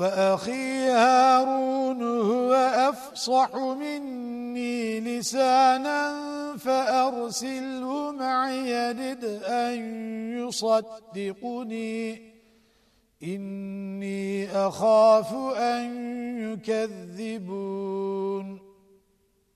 وأخي هارون هو أفصح مني لسانا فأرسله معي يدد أن يصدقني. إني أخاف أن يكذبون